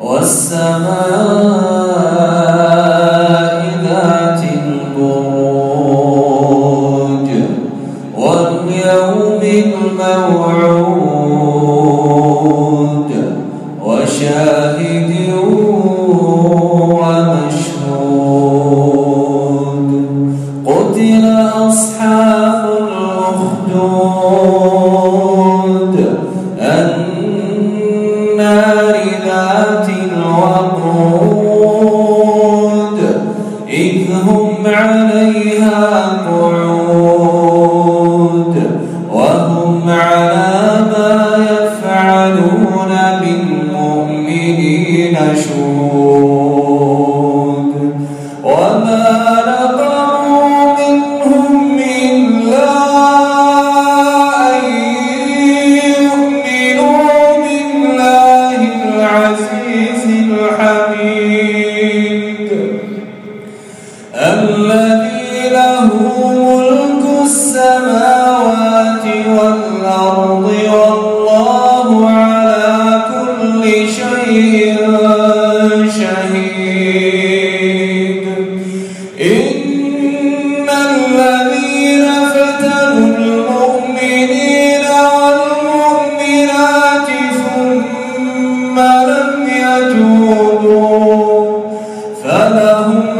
والسماء واليوم الموعود وشاهد ومشهود. قتل أصحاب الأخدود النار ذات الوقود. إذ هم عليها قعود. الذي له ملك السماوات والأرض والله على كل شيء شهيد. إن الذين فتنوا المؤمنين والمؤمنات ثم لم فلهم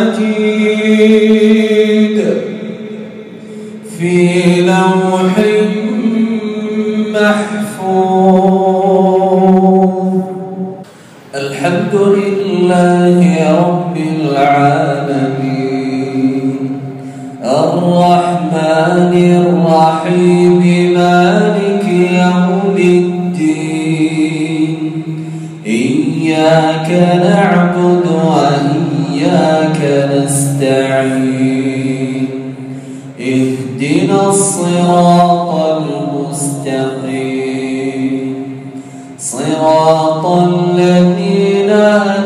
مجيد في لوح محفوظ. الحمد لله رب العالمين. الرحمن الرحيم مالك يوم الدين. إياك نعبد وإياك نستعين. اهدنا الصراط المستقيم. صراط الذين أنعمت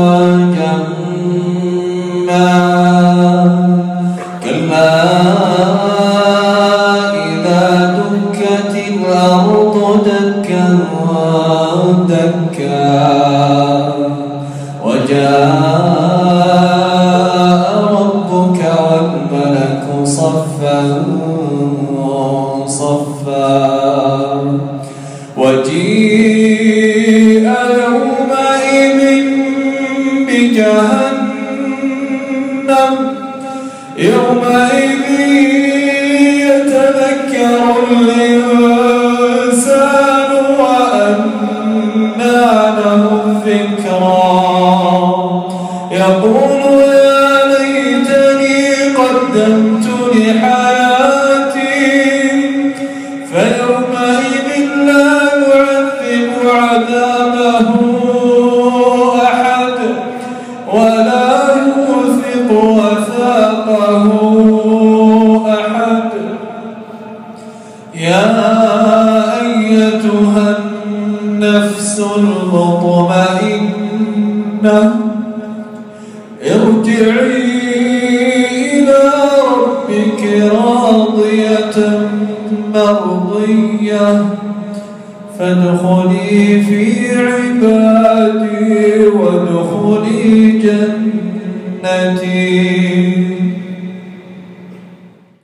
دكا وجاء ربك والملك صفا صفا. وجيء يومئذ بجهنم. فيومئذ لا يعذب عذابه أحد ولا يوثق وثاقه أحد. يا أيتها النفس المطمئنة مرضية فادخلي في عبادي وادخلي جنتي.